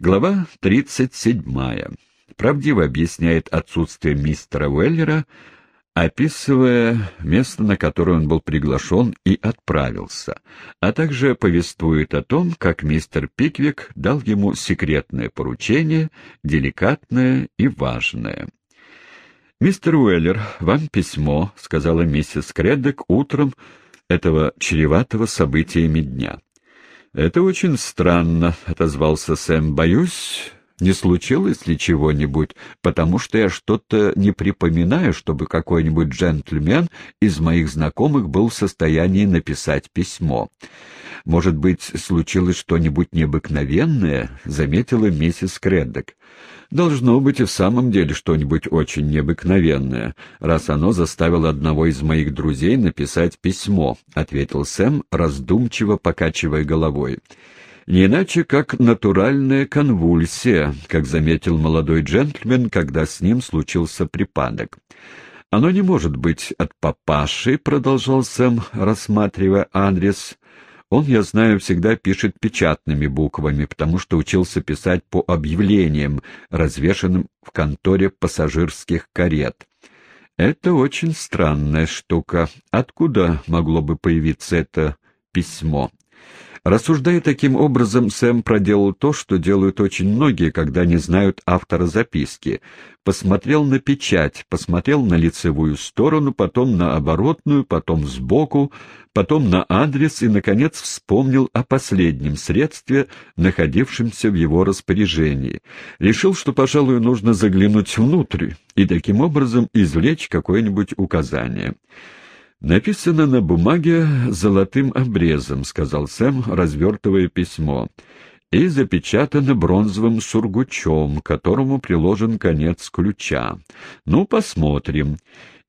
Глава 37. Правдиво объясняет отсутствие мистера Уэллера, описывая место, на которое он был приглашен и отправился, а также повествует о том, как мистер Пиквик дал ему секретное поручение, деликатное и важное. «Мистер Уэллер, вам письмо», — сказала миссис Креддок утром этого чреватого событиями дня. «Это очень странно», — отозвался Сэм. «Боюсь, не случилось ли чего-нибудь, потому что я что-то не припоминаю, чтобы какой-нибудь джентльмен из моих знакомых был в состоянии написать письмо. Может быть, случилось что-нибудь необыкновенное, заметила миссис Креддок. Должно быть и в самом деле что-нибудь очень необыкновенное, раз оно заставило одного из моих друзей написать письмо, ответил Сэм, раздумчиво покачивая головой. Не иначе, как натуральная конвульсия, как заметил молодой джентльмен, когда с ним случился припадок. «Оно не может быть от папаши», — продолжал Сэм, рассматривая адрес. «Он, я знаю, всегда пишет печатными буквами, потому что учился писать по объявлениям, развешанным в конторе пассажирских карет». «Это очень странная штука. Откуда могло бы появиться это письмо?» Рассуждая таким образом, Сэм проделал то, что делают очень многие, когда не знают автора записки. Посмотрел на печать, посмотрел на лицевую сторону, потом на оборотную, потом сбоку, потом на адрес и, наконец, вспомнил о последнем средстве, находившемся в его распоряжении. Решил, что, пожалуй, нужно заглянуть внутрь и таким образом извлечь какое-нибудь указание. «Написано на бумаге золотым обрезом», — сказал Сэм, развертывая письмо, «и запечатано бронзовым сургучом, к которому приложен конец ключа. Ну, посмотрим».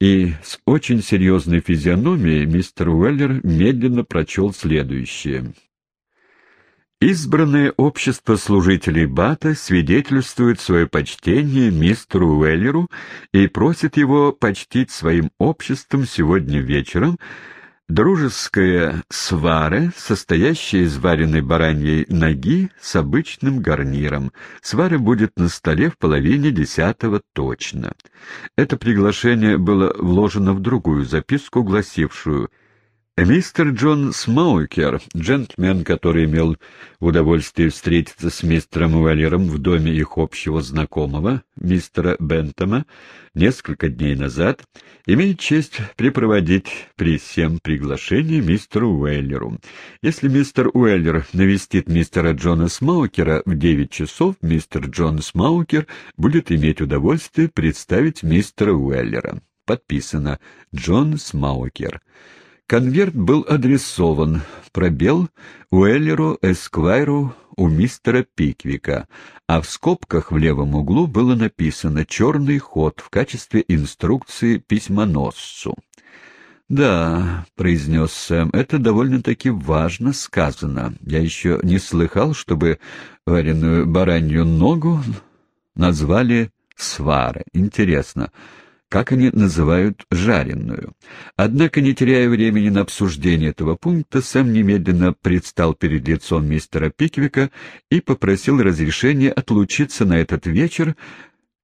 И с очень серьезной физиономией мистер Уэллер медленно прочел следующее. Избранное общество служителей Бата свидетельствует свое почтение мистеру Уэллеру и просит его почтить своим обществом сегодня вечером дружеская свара, состоящая из вареной бараньей ноги с обычным гарниром. Свара будет на столе в половине десятого точно. Это приглашение было вложено в другую записку, гласившую — Мистер Джон Смоукер, джентльмен, который имел удовольствие встретиться с мистером Уэллером в доме их общего знакомого, мистера Бентома, несколько дней назад, имеет честь припроводить при всем приглашении мистеру Уэллеру. Если мистер Уэллер навестит мистера Джона Смаукера в девять часов, мистер Джон Смаукер будет иметь удовольствие представить мистера Уэллера. Подписано «Джон Смаукер». Конверт был адресован, пробел, Уэллеру Эсквайру у мистера Пиквика, а в скобках в левом углу было написано «Черный ход» в качестве инструкции письмоносцу. «Да», — произнес Сэм, — «это довольно-таки важно сказано. Я еще не слыхал, чтобы вареную баранью ногу назвали свары. Интересно» как они называют жареную. Однако, не теряя времени на обсуждение этого пункта, Сэм немедленно предстал перед лицом мистера Пиквика и попросил разрешения отлучиться на этот вечер,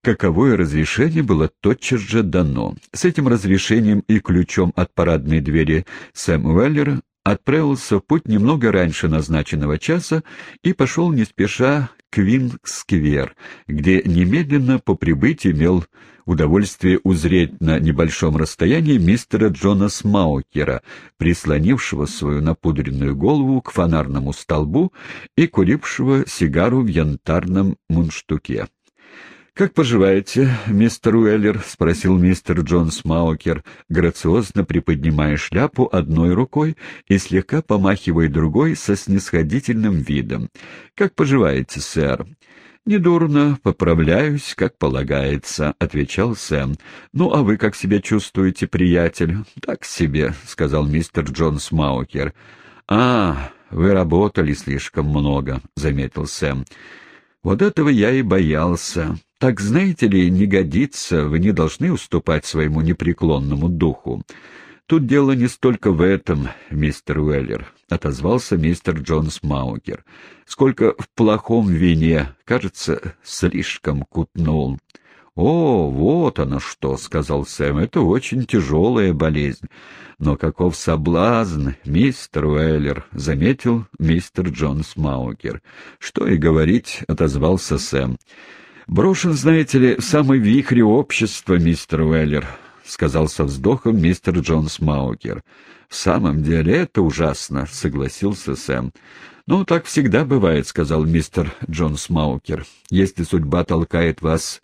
каковое разрешение было тотчас же дано. С этим разрешением и ключом от парадной двери Сэм Уэллер отправился в путь немного раньше назначенного часа и пошел не спеша к Винг-сквер, где немедленно по прибытии имел удовольствие узреть на небольшом расстоянии мистера Джона Смаукера, прислонившего свою напудренную голову к фонарному столбу и курившего сигару в янтарном мундштуке. «Как поживаете, мистер Уэллер?» — спросил мистер Джон Смаукер, грациозно приподнимая шляпу одной рукой и слегка помахивая другой со снисходительным видом. «Как поживаете, сэр?» «Недурно, поправляюсь, как полагается», — отвечал Сэм. «Ну, а вы как себя чувствуете, приятель?» «Так себе», — сказал мистер Джон Смаукер. «А, вы работали слишком много», — заметил Сэм. «Вот этого я и боялся. Так, знаете ли, не годится, вы не должны уступать своему непреклонному духу. «Тут дело не столько в этом, мистер Уэллер», — отозвался мистер Джонс Маукер, — «сколько в плохом вине. Кажется, слишком кутнул». «О, вот оно что», — сказал Сэм, — «это очень тяжелая болезнь». «Но каков соблазн, мистер Уэллер», — заметил мистер Джонс Маукер. «Что и говорить», — отозвался Сэм. «Брошен, знаете ли, самый вихрь общества, мистер Уэллер», — сказал со вздохом мистер Джонс Маукер. «В самом деле это ужасно», — согласился Сэм. «Ну, так всегда бывает», — сказал мистер Джонс Маукер. «Если судьба толкает вас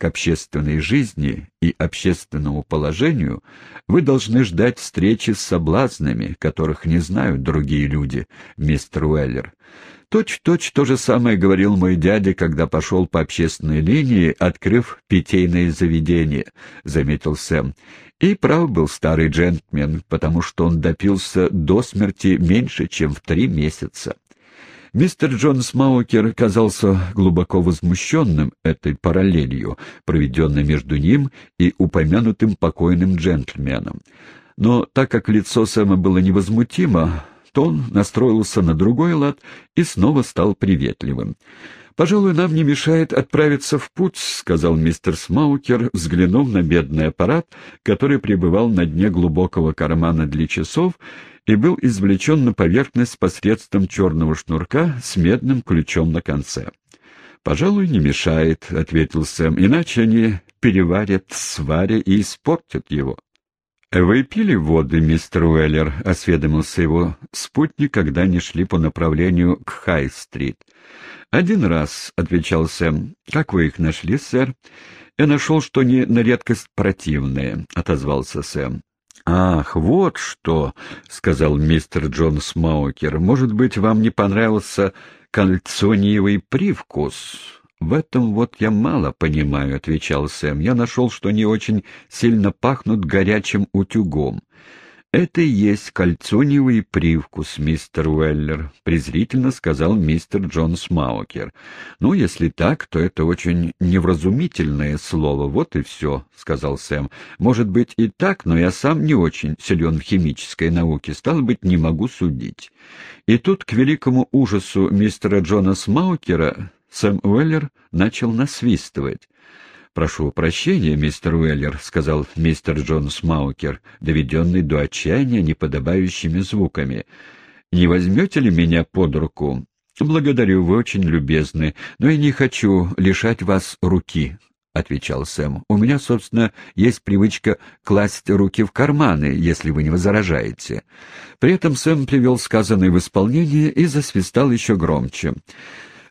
к общественной жизни и общественному положению, вы должны ждать встречи с соблазнами, которых не знают другие люди, мистер Уэллер. Точь-в-точь то же самое говорил мой дядя, когда пошел по общественной линии, открыв питейное заведение, — заметил Сэм. И прав был старый джентльмен, потому что он допился до смерти меньше, чем в три месяца. Мистер Джон Смаукер казался глубоко возмущенным этой параллелью, проведенной между ним и упомянутым покойным джентльменом. Но так как лицо Сэма было невозмутимо, то он настроился на другой лад и снова стал приветливым. «Пожалуй, нам не мешает отправиться в путь», — сказал мистер Смаукер, взглянув на бедный аппарат, который пребывал на дне глубокого кармана для часов и был извлечен на поверхность посредством черного шнурка с медным ключом на конце. «Пожалуй, не мешает», — ответил Сэм, — «иначе они переварят сваре и испортят его». «Вы пили воды, мистер Уэллер?» — осведомился его спутник, когда они шли по направлению к Хай-стрит. «Один раз», — отвечал Сэм. «Как вы их нашли, сэр?» «Я нашел, что они на редкость противные», — отозвался Сэм. «Ах, вот что!» — сказал мистер Джон Смаукер. «Может быть, вам не понравился кальцониевый привкус?» «В этом вот я мало понимаю», — отвечал Сэм. «Я нашел, что они очень сильно пахнут горячим утюгом. «Это и есть кальцоневый привкус, мистер Уэллер», — презрительно сказал мистер Джон Смаукер. «Ну, если так, то это очень невразумительное слово, вот и все», — сказал Сэм. «Может быть и так, но я сам не очень силен в химической науке, стало быть, не могу судить». И тут, к великому ужасу мистера Джона Смаукера, Сэм Уэллер начал насвистывать. «Прошу прощения, мистер Уэллер», — сказал мистер Джон Смаукер, доведенный до отчаяния неподобающими звуками. «Не возьмете ли меня под руку?» «Благодарю, вы очень любезны, но я не хочу лишать вас руки», — отвечал Сэм. «У меня, собственно, есть привычка класть руки в карманы, если вы не возражаете». При этом Сэм привел сказанное в исполнение и засвистал еще громче.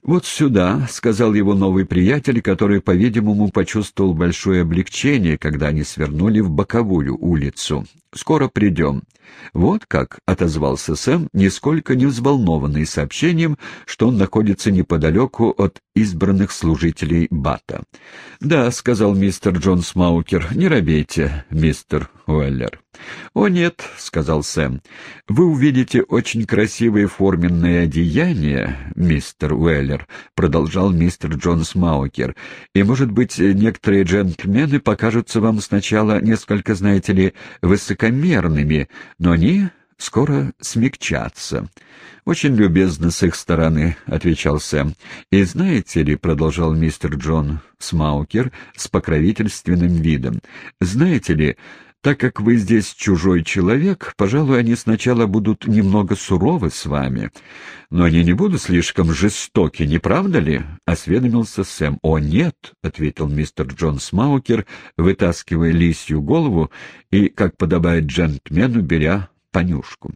«Вот сюда», — сказал его новый приятель, который, по-видимому, почувствовал большое облегчение, когда они свернули в боковую улицу. «Скоро придем». «Вот как», — отозвался Сэм, нисколько не взволнованный сообщением, что он находится неподалеку от избранных служителей Бата. «Да», — сказал мистер Джон Смаукер, — «не робейте, мистер Уэллер». «О, нет», — сказал Сэм, — «вы увидите очень красивые форменные одеяния, мистер Уэллер», — продолжал мистер Джон Смаукер, «и, может быть, некоторые джентльмены покажутся вам сначала несколько, знаете ли, высокомерными, но они скоро смягчатся. «Очень любезно с их стороны», — отвечал Сэм. «И знаете ли», — продолжал мистер Джон Смаукер с покровительственным видом, «знаете ли, так как вы здесь чужой человек, пожалуй, они сначала будут немного суровы с вами. Но они не будут слишком жестоки, не правда ли?» — осведомился Сэм. «О, нет», — ответил мистер Джон Смаукер, вытаскивая лисью голову и, как подобает джентльмену, беря понюшку.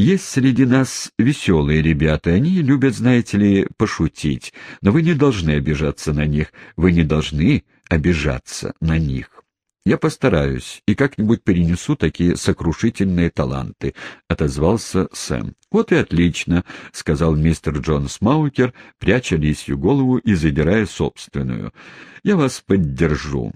Есть среди нас веселые ребята, они любят, знаете ли, пошутить, но вы не должны обижаться на них, вы не должны обижаться на них. «Я постараюсь и как-нибудь перенесу такие сокрушительные таланты», — отозвался Сэм. «Вот и отлично», — сказал мистер Джон Смаукер, пряча лисью голову и задирая собственную. «Я вас поддержу».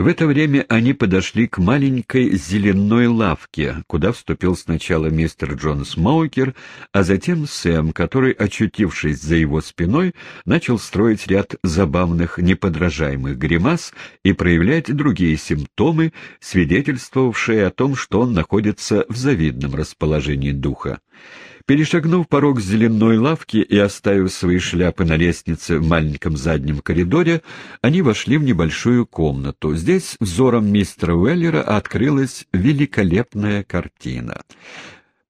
В это время они подошли к маленькой зеленой лавке, куда вступил сначала мистер Джон Смоукер, а затем Сэм, который, очутившись за его спиной, начал строить ряд забавных неподражаемых гримас и проявлять другие симптомы, свидетельствовавшие о том, что он находится в завидном расположении духа. Перешагнув порог зеленой лавки и оставив свои шляпы на лестнице в маленьком заднем коридоре, они вошли в небольшую комнату. Здесь взором мистера Уэллера открылась великолепная картина.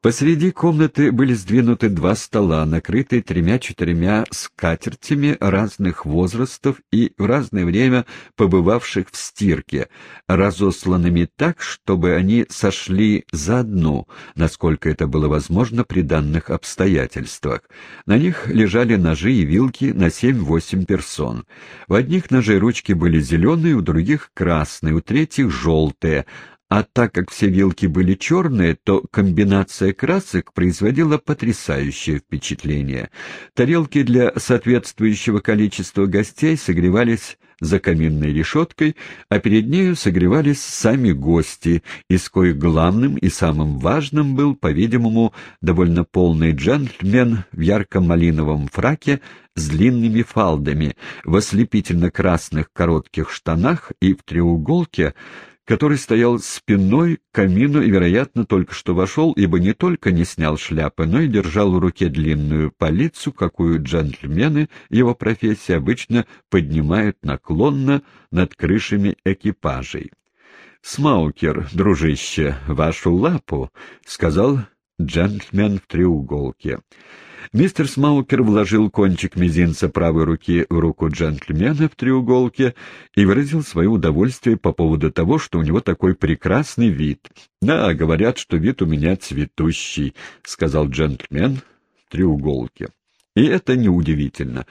Посреди комнаты были сдвинуты два стола, накрытые тремя-четырьмя скатертями разных возрастов и в разное время побывавших в стирке, разосланными так, чтобы они сошли за одну, насколько это было возможно при данных обстоятельствах. На них лежали ножи и вилки на семь-восемь персон. В одних ножей ручки были зеленые, у других — красные, у третьих — желтые, а так как все вилки были черные, то комбинация красок производила потрясающее впечатление. Тарелки для соответствующего количества гостей согревались за каминной решеткой, а перед нею согревались сами гости, из коих главным и самым важным был, по-видимому, довольно полный джентльмен в ярко-малиновом фраке с длинными фалдами, в ослепительно-красных коротких штанах и в треуголке, который стоял спиной к камину и, вероятно, только что вошел, ибо не только не снял шляпы, но и держал в руке длинную полицу, какую джентльмены его профессии обычно поднимают наклонно над крышами экипажей. «Смаукер, дружище, вашу лапу», — сказал джентльмен в треуголке. Мистер Смаукер вложил кончик мизинца правой руки в руку джентльмена в треуголке и выразил свое удовольствие по поводу того, что у него такой прекрасный вид. «Да, говорят, что вид у меня цветущий», — сказал джентльмен в треуголке. И это неудивительно.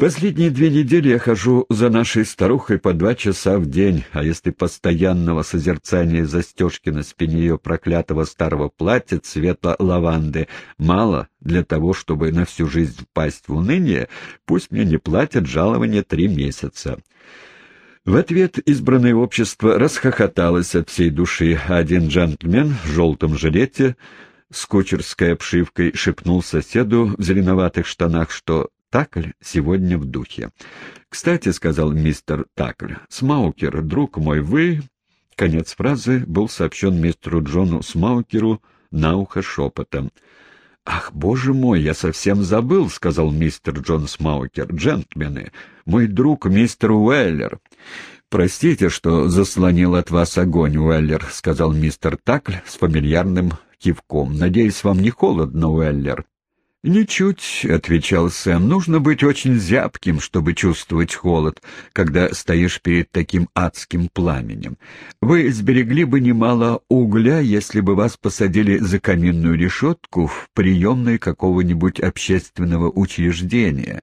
Последние две недели я хожу за нашей старухой по два часа в день, а если постоянного созерцания застежки на спине ее проклятого старого платья цвета лаванды мало для того, чтобы на всю жизнь впасть в уныние, пусть мне не платят жалование три месяца. В ответ избранное общество расхохоталось от всей души, а один джентльмен в желтом жилете с кучерской обшивкой шепнул соседу в зеленоватых штанах, что Такль сегодня в духе. «Кстати», — сказал мистер Такль, — «Смаукер, друг мой, вы...» Конец фразы был сообщен мистеру Джону Смаукеру на ухо шепотом. «Ах, боже мой, я совсем забыл», — сказал мистер Джон Смаукер. «Джентльмены, мой друг мистер Уэллер». «Простите, что заслонил от вас огонь, Уэллер», — сказал мистер Такль с фамильярным кивком. «Надеюсь, вам не холодно, Уэллер?» «Ничуть», — отвечал Сэм, — «нужно быть очень зябким, чтобы чувствовать холод, когда стоишь перед таким адским пламенем. Вы сберегли бы немало угля, если бы вас посадили за каминную решетку в приемной какого-нибудь общественного учреждения.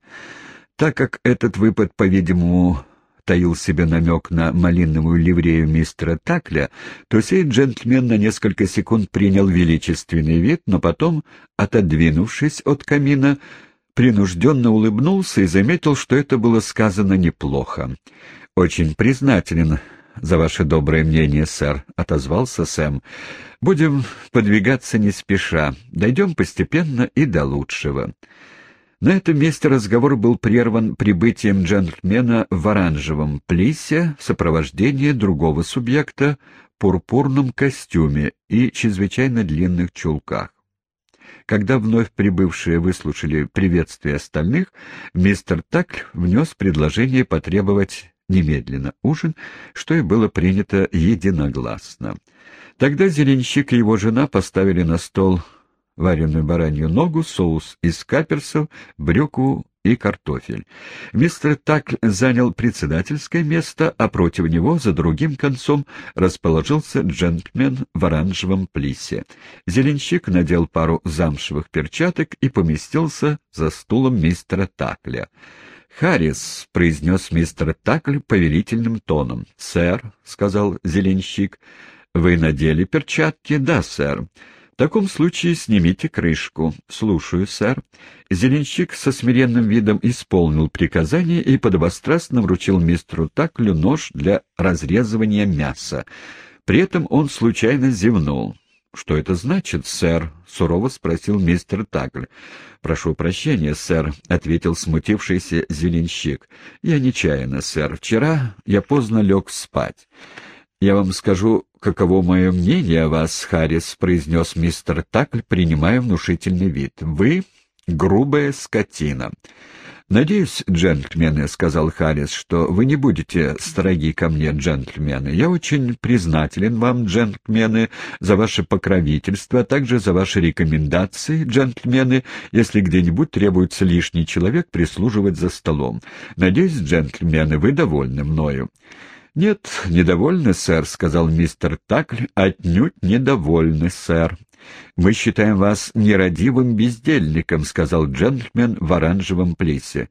Так как этот выпад, по-видимому, таил себе намек на малиновую ливрею мистера Такля, то сей джентльмен на несколько секунд принял величественный вид, но потом, отодвинувшись от камина, принужденно улыбнулся и заметил, что это было сказано неплохо. «Очень признателен за ваше доброе мнение, сэр», — отозвался Сэм. «Будем подвигаться не спеша, дойдем постепенно и до лучшего». На этом месте разговор был прерван прибытием джентльмена в оранжевом плисе в сопровождении другого субъекта в пурпурном костюме и чрезвычайно длинных чулках. Когда вновь прибывшие выслушали приветствие остальных, мистер Такль внес предложение потребовать немедленно ужин, что и было принято единогласно. Тогда Зеленщик и его жена поставили на стол вареную баранью ногу, соус из каперсов, брюку и картофель. Мистер Так занял председательское место, а против него, за другим концом, расположился джентльмен в оранжевом плисе. Зеленщик надел пару замшевых перчаток и поместился за стулом мистера Такля. «Харрис», — произнес мистер Такль повелительным тоном. «Сэр», — сказал зеленщик, — «вы надели перчатки?» «Да, сэр». Таком случае снимите крышку. Слушаю, сэр. Зеленщик со смиренным видом исполнил приказание и подобострастно вручил мистеру Таклю нож для разрезывания мяса. При этом он случайно зевнул. «Что это значит, сэр?» — сурово спросил мистер Такль. «Прошу прощения, сэр», — ответил смутившийся зеленщик. «Я нечаянно, сэр. Вчера я поздно лег спать». «Я вам скажу, каково мое мнение о вас, Харрис», — произнес мистер Такль, принимая внушительный вид. «Вы — грубая скотина». «Надеюсь, джентльмены», — сказал Харрис, — «что вы не будете строги ко мне, джентльмены. Я очень признателен вам, джентльмены, за ваше покровительство, а также за ваши рекомендации, джентльмены, если где-нибудь требуется лишний человек прислуживать за столом. Надеюсь, джентльмены, вы довольны мною». «Нет, недовольны, сэр», — сказал мистер Такль, — «отнюдь недовольны, сэр». «Мы считаем вас нерадивым бездельником», — сказал джентльмен в оранжевом плисе.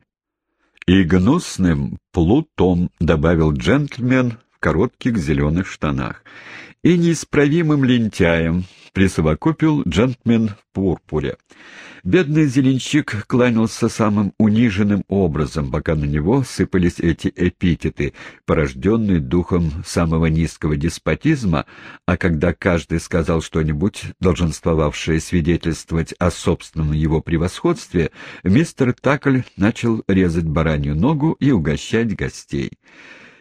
«И гнусным плутом», — добавил джентльмен в коротких зеленых штанах. «И неисправимым лентяем», — присовокупил джентльмен в пурпуре. Бедный зеленщик кланялся самым униженным образом, пока на него сыпались эти эпитеты, порожденные духом самого низкого деспотизма, а когда каждый сказал что-нибудь, долженствовавшее свидетельствовать о собственном его превосходстве, мистер Такль начал резать баранью ногу и угощать гостей.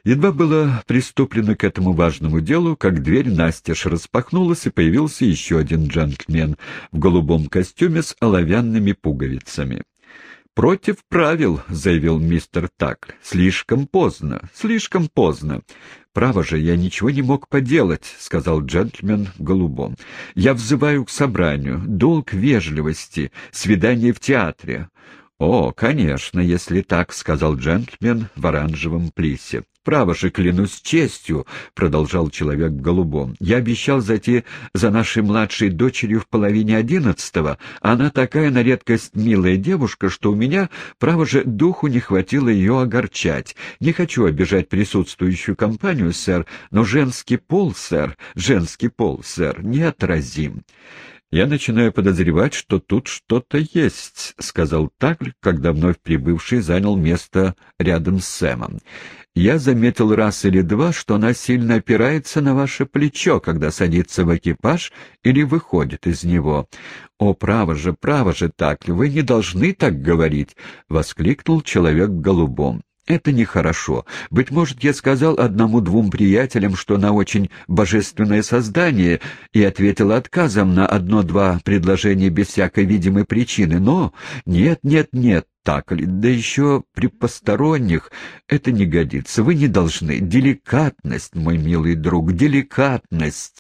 Едва было приступлено к этому важному делу, как дверь настежь распахнулась, и появился еще один джентльмен в голубом костюме с оловянными пуговицами. «Против правил», — заявил мистер Такль. «Слишком поздно, слишком поздно». «Право же, я ничего не мог поделать», — сказал джентльмен в голубом. «Я взываю к собранию. Долг вежливости. Свидание в театре». «О, конечно, если так», — сказал джентльмен в оранжевом плисе. «Право же, клянусь честью», — продолжал человек в голубом. «Я обещал зайти за нашей младшей дочерью в половине одиннадцатого. Она такая на редкость милая девушка, что у меня, право же, духу не хватило ее огорчать. Не хочу обижать присутствующую компанию, сэр, но женский пол, сэр, женский пол, сэр, неотразим». «Я начинаю подозревать, что тут что-то есть», — сказал Тагль, когда вновь прибывший занял место рядом с Сэмом. «Я заметил раз или два, что она сильно опирается на ваше плечо, когда садится в экипаж или выходит из него». «О, право же, право же, Тагль, вы не должны так говорить!» — воскликнул человек в голубом. Это нехорошо. Быть может, я сказал одному-двум приятелям, что она очень божественное создание, и ответил отказом на одно-два предложения без всякой видимой причины. Но нет, нет, нет, так ли, да еще при посторонних это не годится. Вы не должны. Деликатность, мой милый друг, деликатность.